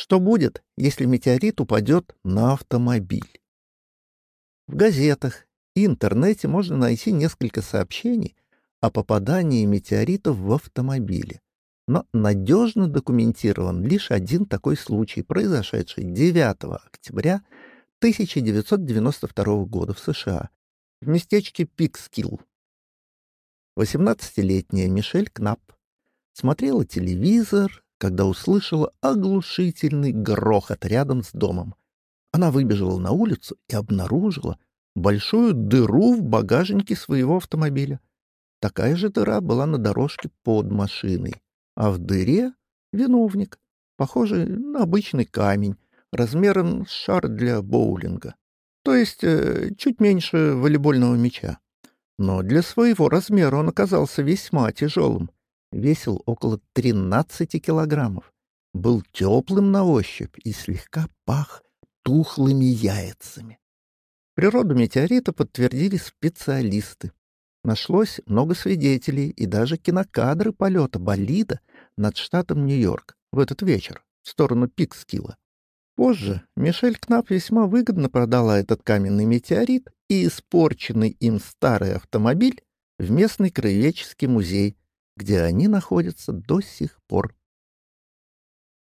Что будет, если метеорит упадет на автомобиль? В газетах и интернете можно найти несколько сообщений о попадании метеоритов в автомобили. Но надежно документирован лишь один такой случай, произошедший 9 октября 1992 года в США, в местечке Пикскилл. 18-летняя Мишель Кнап смотрела телевизор, когда услышала оглушительный грохот рядом с домом. Она выбежала на улицу и обнаружила большую дыру в багажнике своего автомобиля. Такая же дыра была на дорожке под машиной, а в дыре — виновник, похожий на обычный камень, размером с шар для боулинга, то есть э, чуть меньше волейбольного мяча. Но для своего размера он оказался весьма тяжелым, весил около 13 килограммов, был теплым на ощупь и слегка пах тухлыми яйцами. Природу метеорита подтвердили специалисты. Нашлось много свидетелей и даже кинокадры полета болида над штатом Нью-Йорк в этот вечер в сторону Пикскилла. Позже Мишель Кнап весьма выгодно продала этот каменный метеорит и испорченный им старый автомобиль в местный краеведческий музей, где они находятся до сих пор.